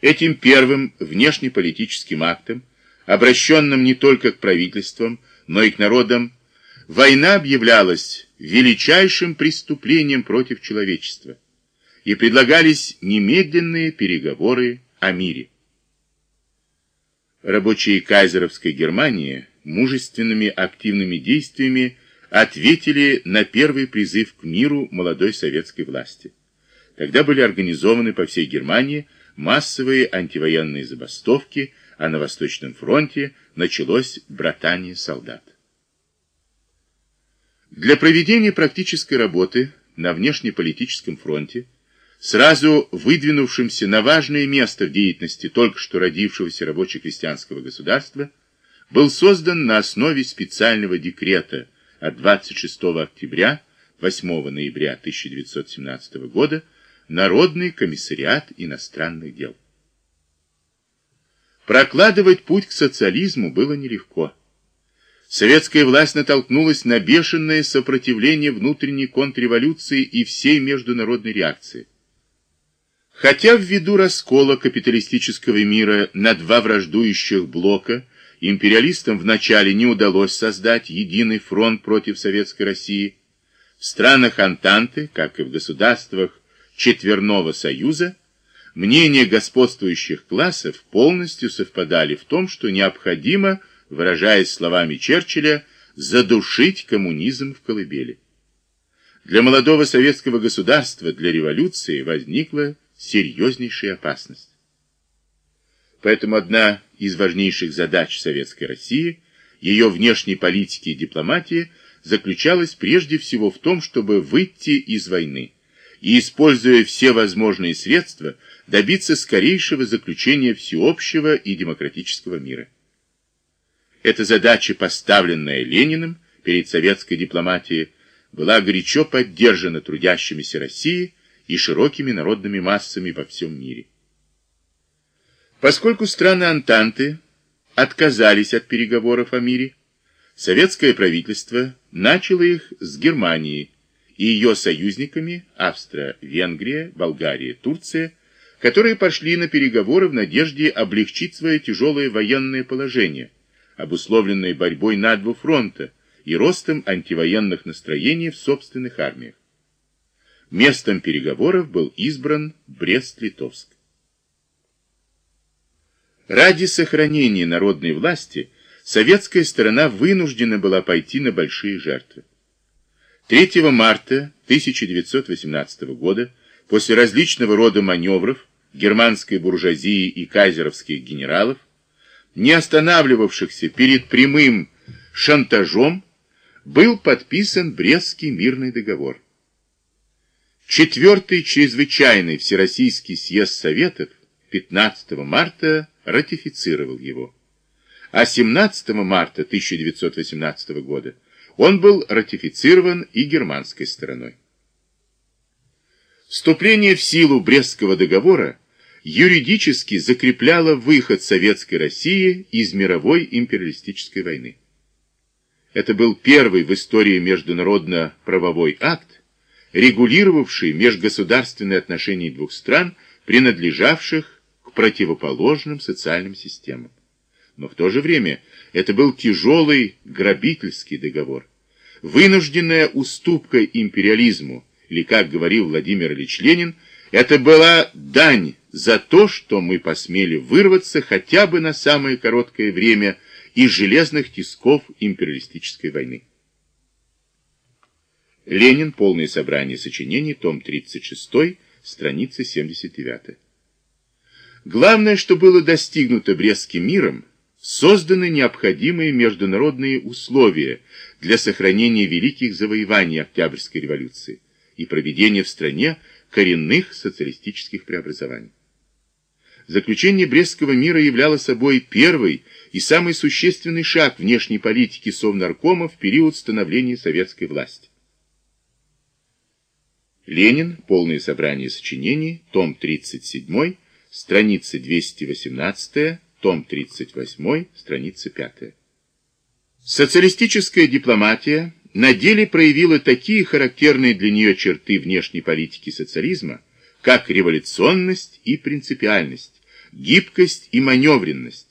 Этим первым внешнеполитическим актом, обращенным не только к правительствам, но и к народам, война объявлялась величайшим преступлением против человечества, и предлагались немедленные переговоры о мире. Рабочие кайзеровской Германии мужественными активными действиями ответили на первый призыв к миру молодой советской власти. Тогда были организованы по всей Германии массовые антивоенные забастовки, а на Восточном фронте началось братание солдат. Для проведения практической работы на внешнеполитическом фронте, сразу выдвинувшимся на важное место в деятельности только что родившегося рабоче-крестьянского государства, был создан на основе специального декрета от 26 октября 8 ноября 1917 года Народный комиссариат иностранных дел. Прокладывать путь к социализму было нелегко. Советская власть натолкнулась на бешеное сопротивление внутренней контрреволюции и всей международной реакции. Хотя ввиду раскола капиталистического мира на два враждующих блока империалистам вначале не удалось создать единый фронт против Советской России, в странах Антанты, как и в государствах Четверного Союза, мнения господствующих классов полностью совпадали в том, что необходимо, выражаясь словами Черчилля, задушить коммунизм в колыбели. Для молодого советского государства, для революции возникла серьезнейшая опасность. Поэтому одна из важнейших задач Советской России, ее внешней политики и дипломатии, заключалась прежде всего в том, чтобы выйти из войны и, используя все возможные средства, добиться скорейшего заключения всеобщего и демократического мира. Эта задача, поставленная Лениным перед советской дипломатией, была горячо поддержана трудящимися России и широкими народными массами во всем мире. Поскольку страны Антанты отказались от переговоров о мире, советское правительство начало их с Германии и ее союзниками Австро-Венгрия, Болгария, Турция, которые пошли на переговоры в надежде облегчить свое тяжелое военное положение, обусловленное борьбой на два фронта и ростом антивоенных настроений в собственных армиях. Местом переговоров был избран Брест-Литовск. Ради сохранения народной власти советская сторона вынуждена была пойти на большие жертвы. 3 марта 1918 года, после различного рода маневров германской буржуазии и кайзеровских генералов, не останавливавшихся перед прямым шантажом, был подписан Брестский мирный договор. Четвертый чрезвычайный Всероссийский съезд Советов 15 марта ратифицировал его. А 17 марта 1918 года он был ратифицирован и германской стороной. Вступление в силу Брестского договора юридически закрепляло выход Советской России из мировой империалистической войны. Это был первый в истории международно-правовой акт, регулировавший межгосударственные отношения двух стран, принадлежавших противоположным социальным системам. Но в то же время это был тяжелый грабительский договор, вынужденная уступка империализму, или, как говорил Владимир Ильич Ленин, это была дань за то, что мы посмели вырваться хотя бы на самое короткое время из железных тисков империалистической войны. Ленин. Полное собрание сочинений. Том 36. Страница 79. Главное, что было достигнуто Брестским миром, созданы необходимые международные условия для сохранения великих завоеваний Октябрьской революции и проведения в стране коренных социалистических преобразований. Заключение Брестского мира являло собой первый и самый существенный шаг внешней политики Совнаркома в период становления советской власти. Ленин. Полное собрание сочинений. Том 37 страница 218, том 38, страница 5. Социалистическая дипломатия на деле проявила такие характерные для нее черты внешней политики социализма, как революционность и принципиальность, гибкость и маневренность,